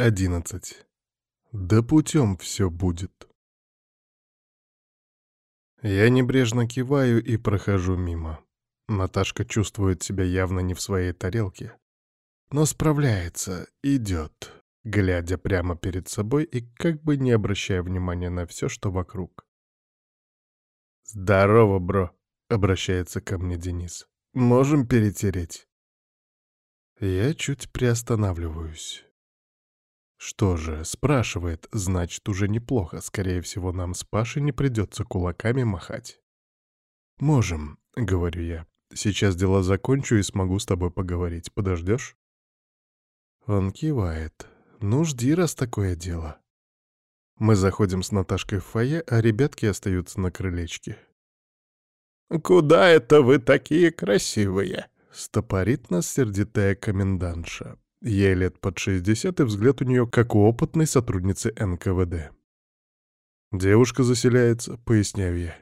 Одиннадцать. Да путем все будет. Я небрежно киваю и прохожу мимо. Наташка чувствует себя явно не в своей тарелке, но справляется, идет, глядя прямо перед собой и как бы не обращая внимания на все, что вокруг. «Здорово, бро!» — обращается ко мне Денис. «Можем перетереть?» Я чуть приостанавливаюсь. Что же, спрашивает, значит, уже неплохо. Скорее всего, нам с Пашей не придется кулаками махать. «Можем», — говорю я. «Сейчас дела закончу и смогу с тобой поговорить. Подождешь?» Он кивает. «Ну, жди, раз такое дело». Мы заходим с Наташкой в фойе, а ребятки остаются на крылечке. «Куда это вы такие красивые?» — стопорит нас сердитая комендантша. Ей лет под 60, и взгляд у нее как у опытной сотрудницы НКВД. «Девушка заселяется», — поясняю я.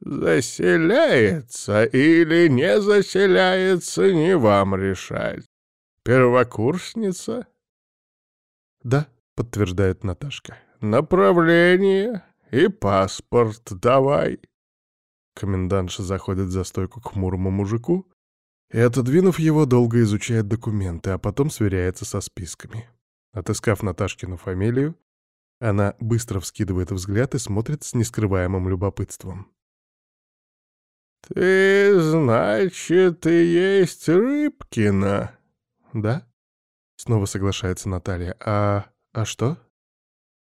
«Заселяется или не заселяется, не вам решать. Первокурсница?» «Да», — подтверждает Наташка. «Направление и паспорт давай». Комендантша заходит за стойку к хмурому мужику, и, отодвинув его, долго изучает документы, а потом сверяется со списками. Отыскав Наташкину фамилию, она быстро вскидывает взгляд и смотрит с нескрываемым любопытством. «Ты, значит, и есть Рыбкина?» «Да?» — снова соглашается Наталья. «А... а что?»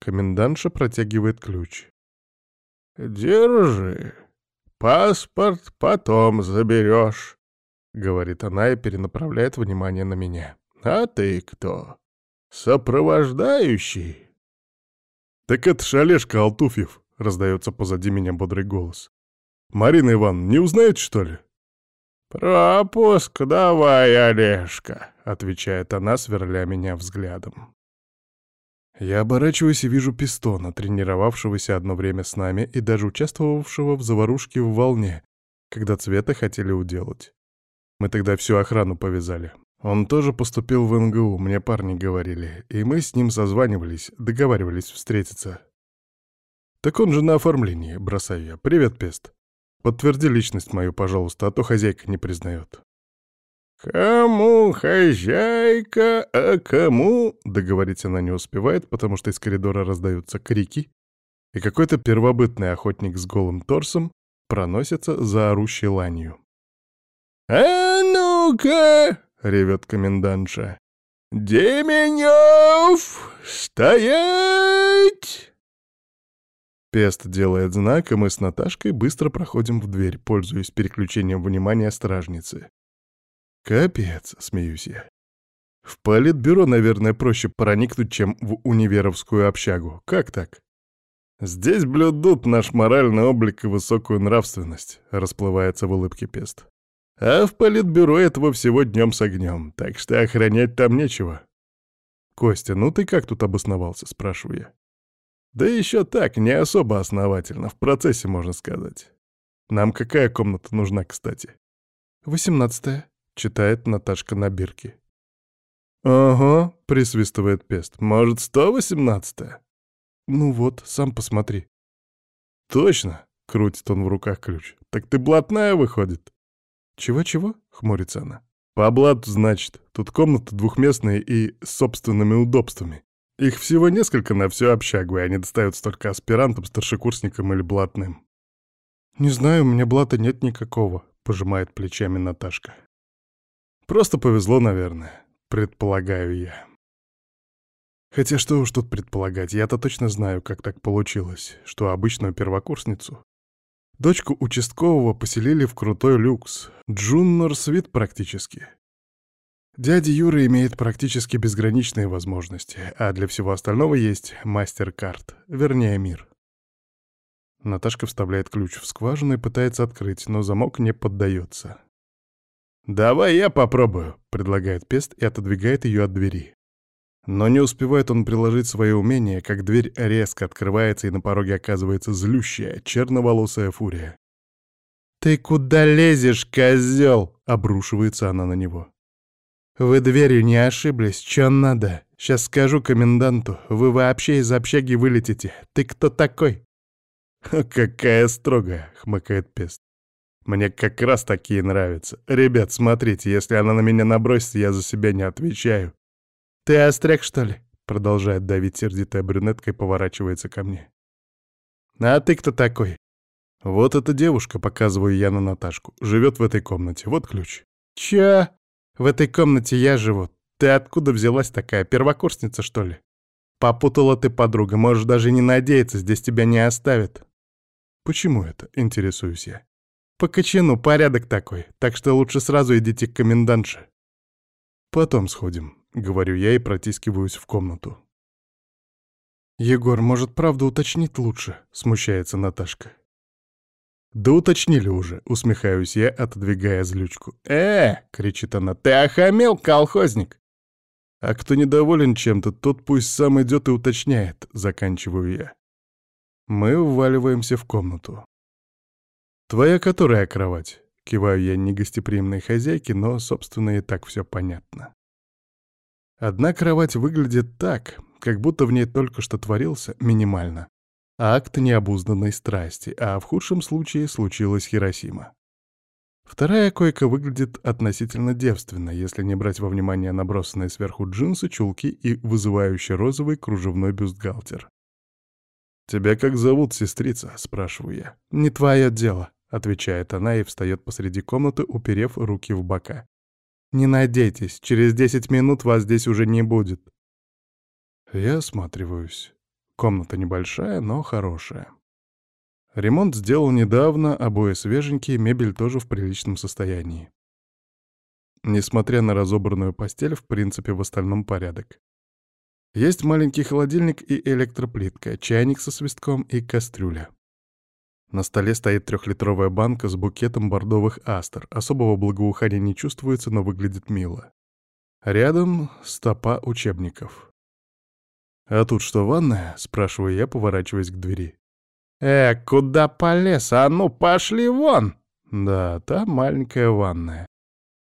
Комендантша протягивает ключ. «Держи. Паспорт потом заберешь. — говорит она и перенаправляет внимание на меня. «А ты кто? Сопровождающий?» «Так это Олежка Алтуфьев», — раздается позади меня бодрый голос. «Марина Ивановна, не узнаете, что ли?» «Пропуск давай, Олежка», — отвечает она, сверля меня взглядом. Я оборачиваюсь и вижу пистона, тренировавшегося одно время с нами и даже участвовавшего в заварушке в волне, когда цвета хотели уделать. Мы тогда всю охрану повязали. Он тоже поступил в НГУ, мне парни говорили, и мы с ним созванивались, договаривались встретиться. Так он же на оформлении, бросаю я. Привет, Пест. Подтверди личность мою, пожалуйста, а то хозяйка не признает. «Кому хозяйка, а кому...» Договорить она не успевает, потому что из коридора раздаются крики, и какой-то первобытный охотник с голым торсом проносится за орущей ланью. «А ну-ка!» — ревет комендантша. «Деменев! Стоять!» Пест делает знак, и мы с Наташкой быстро проходим в дверь, пользуясь переключением внимания стражницы. «Капец!» — смеюсь я. «В политбюро, наверное, проще проникнуть, чем в универовскую общагу. Как так?» «Здесь блюдут наш моральный облик и высокую нравственность», — расплывается в улыбке Пест. А в политбюро этого всего днем с огнем, так что охранять там нечего. «Костя, ну ты как тут обосновался?» — спрашиваю я. «Да еще так, не особо основательно, в процессе, можно сказать. Нам какая комната нужна, кстати?» «Восемнадцатая», — читает Наташка на бирке. «Ого», — присвистывает Пест, — «может, сто восемнадцатая?» «Ну вот, сам посмотри». «Точно», — крутит он в руках ключ, — «так ты блатная, выходит?» «Чего-чего?» — хмурится она. «По блату, значит. Тут комната двухместная и с собственными удобствами. Их всего несколько на всю общагу, и они достаются только аспирантам, старшекурсникам или блатным». «Не знаю, у меня блата нет никакого», — пожимает плечами Наташка. «Просто повезло, наверное, предполагаю я». Хотя что уж тут предполагать, я-то точно знаю, как так получилось, что обычную первокурсницу Дочку участкового поселили в крутой люкс. Джуннор свит практически. Дядя Юра имеет практически безграничные возможности, а для всего остального есть мастер-карт, вернее мир. Наташка вставляет ключ в скважину и пытается открыть, но замок не поддается. «Давай я попробую», — предлагает Пест и отодвигает ее от двери. Но не успевает он приложить свое умение, как дверь резко открывается, и на пороге оказывается злющая, черноволосая фурия. «Ты куда лезешь, козел?» — обрушивается она на него. «Вы дверью не ошиблись, чё надо? Сейчас скажу коменданту, вы вообще из общаги вылетите. Ты кто такой?» «Какая строгая!» — хмыкает Пест. «Мне как раз такие нравятся. Ребят, смотрите, если она на меня набросится, я за себя не отвечаю». «Ты остряк, что ли?» — продолжает давить сердитая брюнетка и поворачивается ко мне. «А ты кто такой?» «Вот эта девушка», — показываю я на Наташку, — «живет в этой комнате. Вот ключ». «Чё? В этой комнате я живу. Ты откуда взялась такая, первокурсница, что ли? Попутала ты, подруга, можешь даже не надеяться, здесь тебя не оставят». «Почему это?» — интересуюсь я. «По кочану порядок такой, так что лучше сразу идите к комендантше». «Потом сходим», — говорю я и протискиваюсь в комнату. «Егор, может, правду уточнить лучше?» — смущается Наташка. «Да уточнили уже», — усмехаюсь я, отодвигая злючку. «Э!» — кричит она. «Ты охамел, колхозник!» «А кто недоволен чем-то, тот пусть сам идет и уточняет», — заканчиваю я. Мы вваливаемся в комнату. «Твоя которая кровать?» — киваю я негостеприимной хозяйке, но, собственно, и так все понятно. Одна кровать выглядит так, как будто в ней только что творился минимально. Акт необузданной страсти, а в худшем случае случилась Хиросима. Вторая койка выглядит относительно девственно, если не брать во внимание набросанные сверху джинсы, чулки и вызывающий розовый кружевной бюстгальтер. «Тебя как зовут, сестрица?» — спрашиваю я. «Не твое дело», — отвечает она и встает посреди комнаты, уперев руки в бока. «Не надейтесь, через десять минут вас здесь уже не будет». Я осматриваюсь. Комната небольшая, но хорошая. Ремонт сделал недавно, обои свеженькие, мебель тоже в приличном состоянии. Несмотря на разобранную постель, в принципе, в остальном порядок. Есть маленький холодильник и электроплитка, чайник со свистком и кастрюля. На столе стоит трехлитровая банка с букетом бордовых астр. Особого благоухания не чувствуется, но выглядит мило. Рядом стопа учебников. «А тут что, ванная?» — спрашиваю я, поворачиваясь к двери. «Э, куда полез? А ну, пошли вон!» Да, там маленькая ванная.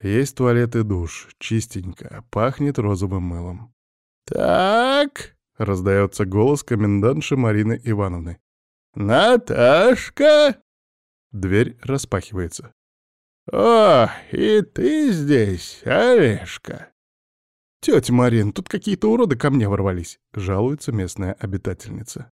Есть туалет и душ, чистенько, пахнет розовым мылом. «Так», — раздается голос комендантши Марины Ивановны. «Наташка!» Дверь распахивается. «О, и ты здесь, Олежка!» «Тетя Марин, тут какие-то уроды ко мне ворвались», — жалуется местная обитательница.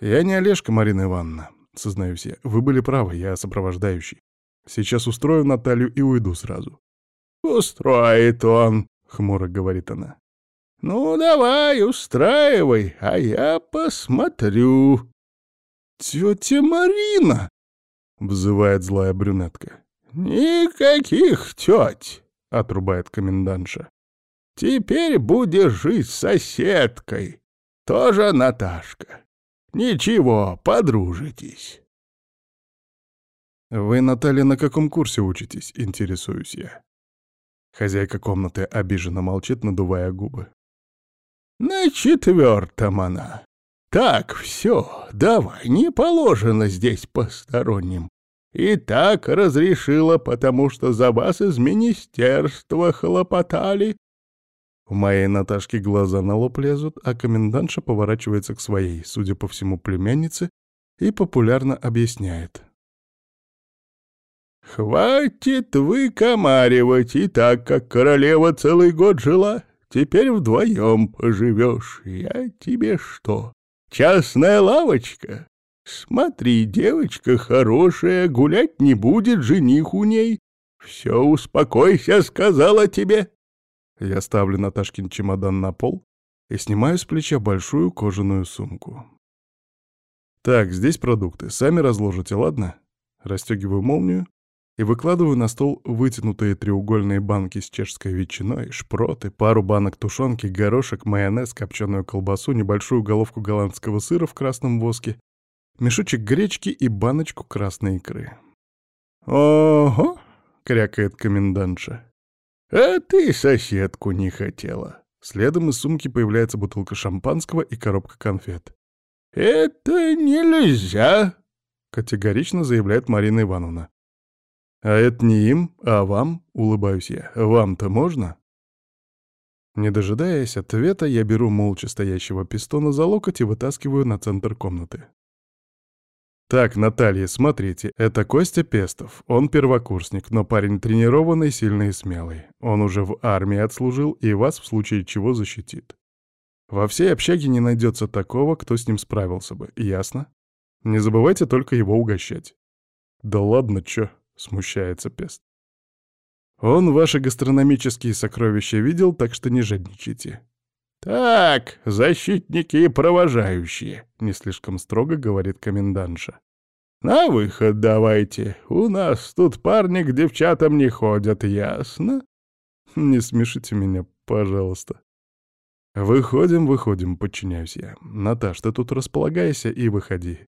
«Я не Олежка, Марина Ивановна», — сознаюсь я. «Вы были правы, я сопровождающий. Сейчас устрою Наталью и уйду сразу». «Устроит он», — хмуро говорит она. «Ну, давай, устраивай, а я посмотрю». «Тетя Марина!» — взывает злая брюнетка. «Никаких теть!» — отрубает комендантша. Теперь будешь жить с соседкой. Тоже Наташка. Ничего, подружитесь. Вы, Наталья, на каком курсе учитесь, интересуюсь я. Хозяйка комнаты обиженно молчит, надувая губы. На четвертом она. Так, все, давай, не положено здесь посторонним. И так разрешила, потому что за вас из министерства хлопотали, у моей Наташки глаза на лоб лезут, а комендантша поворачивается к своей, судя по всему, племяннице, и популярно объясняет. «Хватит выкомаривать, и так как королева целый год жила, теперь вдвоем поживешь. Я тебе что, частная лавочка? Смотри, девочка хорошая, гулять не будет жених у ней. Все, успокойся, сказала тебе». Я ставлю Наташкин чемодан на пол и снимаю с плеча большую кожаную сумку. «Так, здесь продукты. Сами разложите, ладно?» Растегиваю молнию и выкладываю на стол вытянутые треугольные банки с чешской ветчиной, шпроты, пару банок тушенки, горошек, майонез, копченую колбасу, небольшую головку голландского сыра в красном воске, мешочек гречки и баночку красной икры. «Ого!» — крякает комендантша. «А ты соседку не хотела». Следом из сумки появляется бутылка шампанского и коробка конфет. «Это нельзя», — категорично заявляет Марина Ивановна. «А это не им, а вам», — улыбаюсь я. «Вам-то можно?» Не дожидаясь ответа, я беру молча стоящего пистона за локоть и вытаскиваю на центр комнаты. «Так, Наталья, смотрите, это Костя Пестов. Он первокурсник, но парень тренированный, сильный и смелый. Он уже в армии отслужил и вас в случае чего защитит. Во всей общаге не найдется такого, кто с ним справился бы, ясно? Не забывайте только его угощать». «Да ладно, чё?» — смущается Пест. Он ваши гастрономические сокровища видел, так что не жадничайте. «Так, защитники и провожающие», — не слишком строго говорит комендантша. «На выход давайте. У нас тут парни к девчатам не ходят, ясно?» «Не смешите меня, пожалуйста». «Выходим, выходим», — подчиняюсь я. «Наташ, ты тут располагайся и выходи.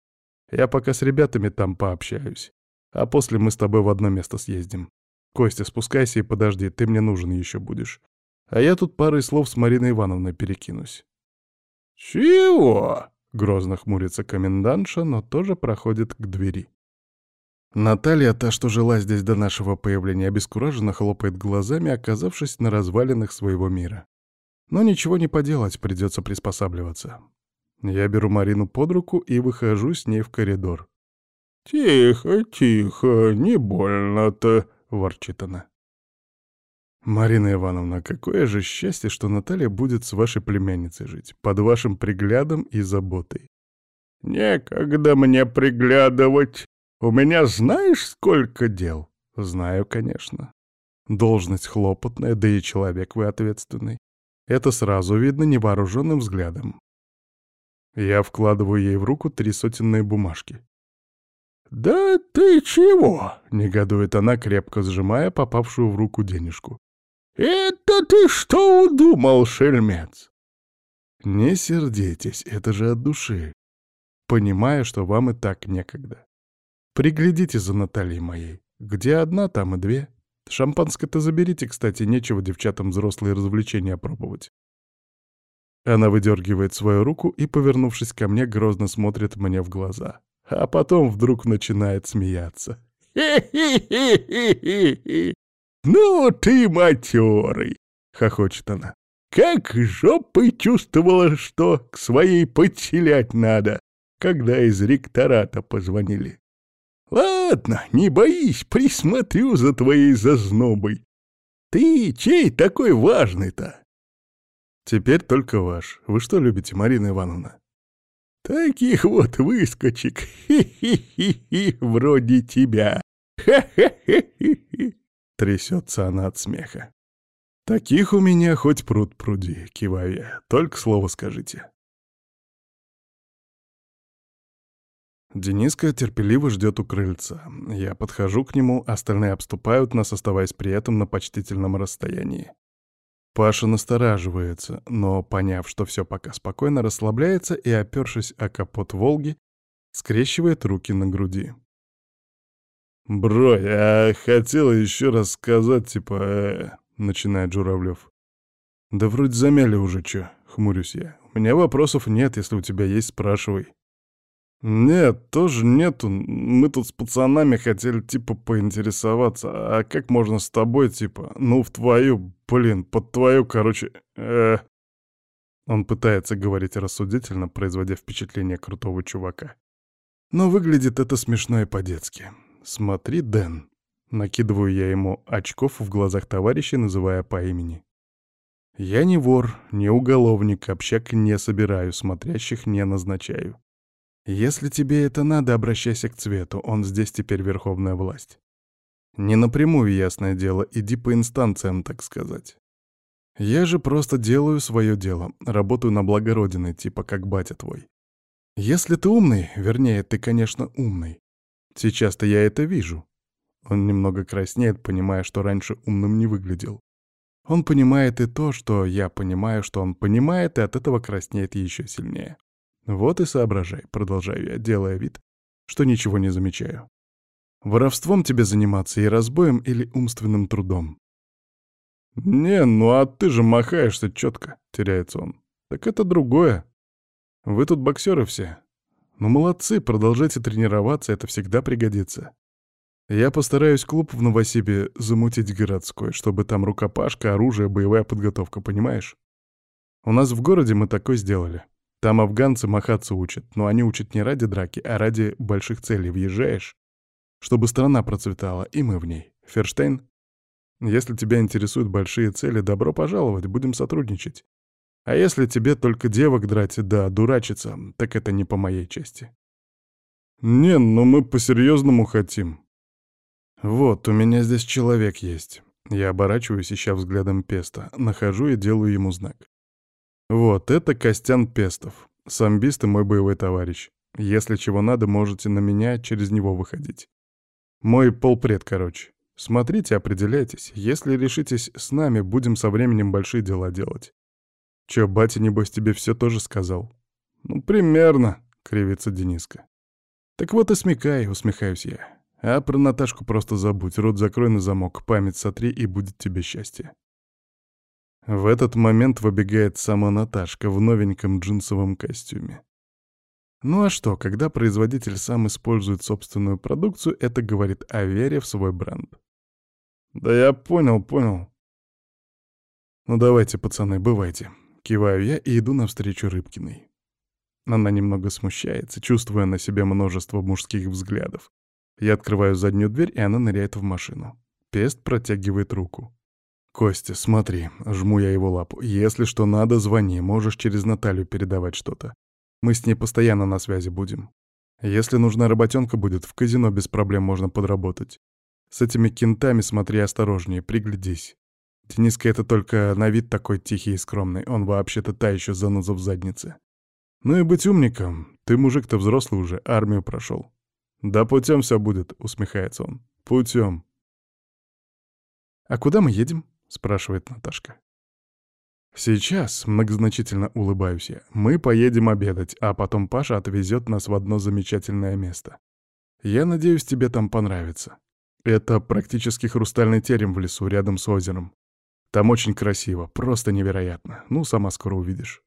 Я пока с ребятами там пообщаюсь, а после мы с тобой в одно место съездим. Костя, спускайся и подожди, ты мне нужен еще будешь. А я тут парой слов с Мариной Ивановной перекинусь». «Чего?» — грозно хмурится комендантша, но тоже проходит к двери. Наталья, та, что жила здесь до нашего появления, обескураженно хлопает глазами, оказавшись на развалинах своего мира. Но ничего не поделать, придется приспосабливаться. Я беру Марину под руку и выхожу с ней в коридор. «Тихо, тихо, не больно-то», — ворчит она. «Марина Ивановна, какое же счастье, что Наталья будет с вашей племянницей жить, под вашим приглядом и заботой». «Некогда мне приглядывать. У меня знаешь, сколько дел?» «Знаю, конечно. Должность хлопотная, да и человек вы ответственный. Это сразу видно невооруженным взглядом. Я вкладываю ей в руку три сотенные бумажки. «Да ты чего?» — негодует она, крепко сжимая попавшую в руку денежку. «Это ты что удумал, шельмец?» «Не сердитесь, это же от души. Понимаю, что вам и так некогда. Приглядите за Натальей моей. Где одна, там и две. Шампанское-то заберите, кстати, нечего девчатам взрослые развлечения пробовать». Она выдергивает свою руку и, повернувшись ко мне, грозно смотрит мне в глаза а потом вдруг начинает смеяться. «Хи-хи-хи-хи-хи! Ну ты матерый!» — хохочет она. «Как жопой чувствовала, что к своей подселять надо, когда из ректората позвонили. Ладно, не боись, присмотрю за твоей зазнобой. Ты чей такой важный-то?» «Теперь только ваш. Вы что любите, Марина Ивановна?» Таких вот выскочек, хи-хи-хи-хи, вроде тебя. Ха-ха-хи-хи-хи. Трясется она от смеха. Таких у меня хоть пруд пруди, киваю я. Только слово скажите. Дениска терпеливо ждет у крыльца. Я подхожу к нему, остальные обступают нас, оставаясь при этом на почтительном расстоянии. Паша настораживается, но, поняв, что все пока спокойно, расслабляется и, опершись о капот «Волги», скрещивает руки на груди. «Бро, я хотел еще раз сказать, типа...» э, — начинает Журавлев. «Да вроде замяли уже, чё?» — хмурюсь я. «У меня вопросов нет, если у тебя есть, спрашивай». «Нет, тоже нету. Мы тут с пацанами хотели, типа, поинтересоваться. А как можно с тобой, типа, ну, в твою, блин, под твою, короче, э Он пытается говорить рассудительно, производя впечатление крутого чувака. Но выглядит это смешно и по-детски. «Смотри, Дэн». Накидываю я ему очков в глазах товарища, называя по имени. «Я не вор, не уголовник, общак не собираю, смотрящих не назначаю. Если тебе это надо, обращайся к цвету, он здесь теперь верховная власть. Не напрямую, ясное дело, иди по инстанциям, так сказать. Я же просто делаю свое дело, работаю на благо Родины, типа как батя твой. Если ты умный, вернее, ты, конечно, умный. Сейчас-то я это вижу. Он немного краснеет, понимая, что раньше умным не выглядел. Он понимает и то, что я понимаю, что он понимает, и от этого краснеет еще сильнее. Вот и соображай, продолжаю я, делая вид, что ничего не замечаю. Воровством тебе заниматься и разбоем или умственным трудом? «Не, ну а ты же махаешься четко», — теряется он. «Так это другое. Вы тут боксеры все. Ну молодцы, продолжайте тренироваться, это всегда пригодится. Я постараюсь клуб в Новосибе замутить городской, чтобы там рукопашка, оружие, боевая подготовка, понимаешь? У нас в городе мы такое сделали. Там афганцы махаться учат, но они учат не ради драки, а ради больших целей. Въезжаешь, чтобы страна процветала, и мы в ней. Ферштейн? Если тебя интересуют большие цели, добро пожаловать, будем сотрудничать. А если тебе только девок драть, да, дурачиться, так это не по моей части. Не, но мы по-серьезному хотим. Вот, у меня здесь человек есть. Я оборачиваюсь, ища взглядом Песта, нахожу и делаю ему знак. Вот, это Костян Пестов. Самбист и мой боевой товарищ. Если чего надо, можете на меня через него выходить. Мой полпред, короче. Смотрите, определяйтесь. Если решитесь с нами, будем со временем большие дела делать. Чё, батя, небось, тебе все тоже сказал? Ну, примерно, кривится Дениска. Так вот и смекай, усмехаюсь я. А про Наташку просто забудь, рот закрой на замок, память сотри, и будет тебе счастье. В этот момент выбегает сама Наташка в новеньком джинсовом костюме. Ну а что, когда производитель сам использует собственную продукцию, это говорит о вере в свой бренд. Да я понял, понял. Ну давайте, пацаны, бывайте. Киваю я и иду навстречу Рыбкиной. Она немного смущается, чувствуя на себе множество мужских взглядов. Я открываю заднюю дверь, и она ныряет в машину. Пест протягивает руку. «Костя, смотри», — жму я его лапу. «Если что надо, звони, можешь через Наталью передавать что-то. Мы с ней постоянно на связи будем. Если нужна работенка будет, в казино без проблем можно подработать. С этими кентами смотри осторожнее, приглядись. Дениска это только на вид такой тихий и скромный, он вообще-то та еще заноза в заднице. Ну и быть умником, ты мужик-то взрослый уже, армию прошел. Да путем все будет, усмехается он. Путем. А куда мы едем? — спрашивает Наташка. «Сейчас», — многозначительно улыбаюсь я, — «мы поедем обедать, а потом Паша отвезет нас в одно замечательное место. Я надеюсь, тебе там понравится. Это практически хрустальный терем в лесу, рядом с озером. Там очень красиво, просто невероятно. Ну, сама скоро увидишь».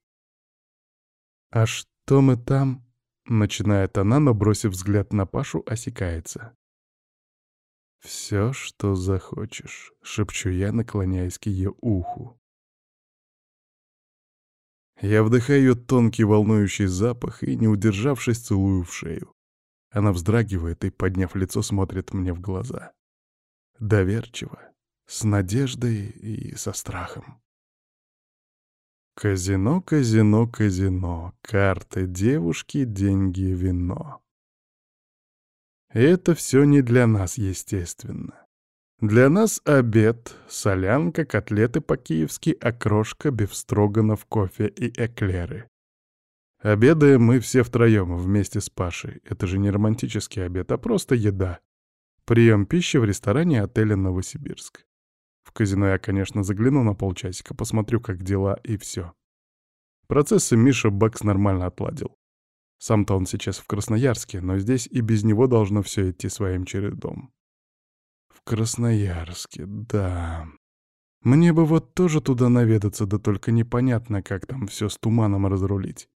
«А что мы там?» — начинает она, но, бросив взгляд на Пашу, осекается. «Все, что захочешь», — шепчу я, наклоняясь к ее уху. Я вдыхаю ее тонкий волнующий запах и, не удержавшись, целую в шею. Она вздрагивает и, подняв лицо, смотрит мне в глаза. Доверчиво, с надеждой и со страхом. Казино, казино, казино, карты, девушки, деньги, вино. И это все не для нас, естественно. Для нас обед, солянка, котлеты по-киевски, окрошка, бифстроганов, кофе и эклеры. Обедаем мы все втроем вместе с Пашей. Это же не романтический обед, а просто еда. Прием пищи в ресторане отеля «Новосибирск». В казино я, конечно, загляну на полчасика, посмотрю, как дела, и все. Процессы Миша Бакс нормально отладил. Сам-то он сейчас в Красноярске, но здесь и без него должно все идти своим чередом. В Красноярске, да. Мне бы вот тоже туда наведаться, да только непонятно, как там все с туманом разрулить.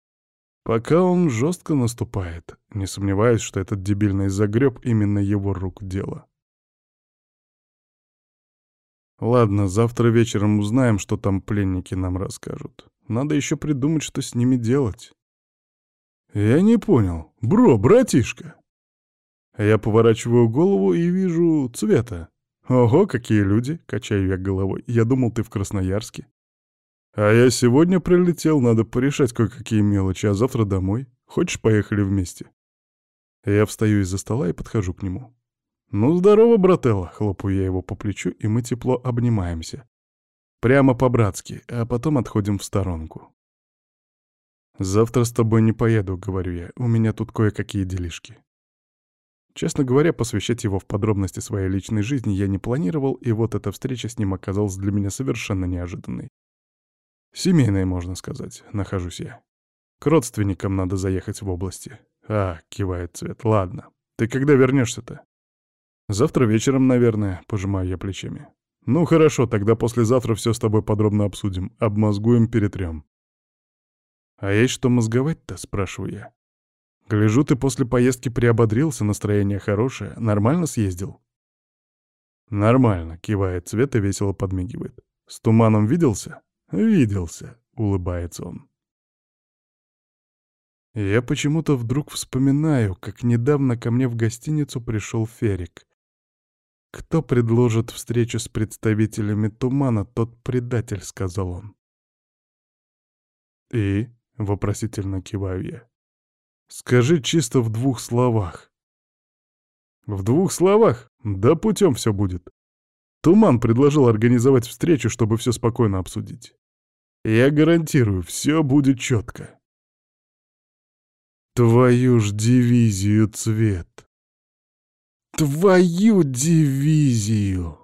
Пока он жестко наступает, не сомневаюсь, что этот дебильный загреб именно его рук дело. Ладно, завтра вечером узнаем, что там пленники нам расскажут. Надо еще придумать, что с ними делать. «Я не понял. Бро, братишка!» Я поворачиваю голову и вижу цвета. «Ого, какие люди!» — качаю я головой. «Я думал, ты в Красноярске». «А я сегодня прилетел, надо порешать кое-какие мелочи, а завтра домой. Хочешь, поехали вместе?» Я встаю из-за стола и подхожу к нему. «Ну, здорово, брателло!» — хлопаю я его по плечу, и мы тепло обнимаемся. Прямо по-братски, а потом отходим в сторонку. «Завтра с тобой не поеду», — говорю я, — «у меня тут кое-какие делишки». Честно говоря, посвящать его в подробности своей личной жизни я не планировал, и вот эта встреча с ним оказалась для меня совершенно неожиданной. Семейной, можно сказать, нахожусь я. К родственникам надо заехать в области. А, кивает Цвет, ладно. Ты когда вернешься-то? Завтра вечером, наверное, пожимаю я плечами. Ну хорошо, тогда послезавтра все с тобой подробно обсудим, обмозгуем, перетрем. «А есть что мозговать-то?» — спрашиваю я. «Гляжу, ты после поездки приободрился, настроение хорошее, нормально съездил?» «Нормально», — кивает Цвет и весело подмигивает. «С туманом виделся?» «Виделся», — улыбается он. Я почему-то вдруг вспоминаю, как недавно ко мне в гостиницу пришел Ферик. «Кто предложит встречу с представителями тумана, тот предатель», — сказал он. «И?» — вопросительно киваю я. «Скажи чисто в двух словах». «В двух словах? Да путем все будет. Туман предложил организовать встречу, чтобы все спокойно обсудить. Я гарантирую, все будет четко». Твою ж дивизию цвет. Твою дивизию!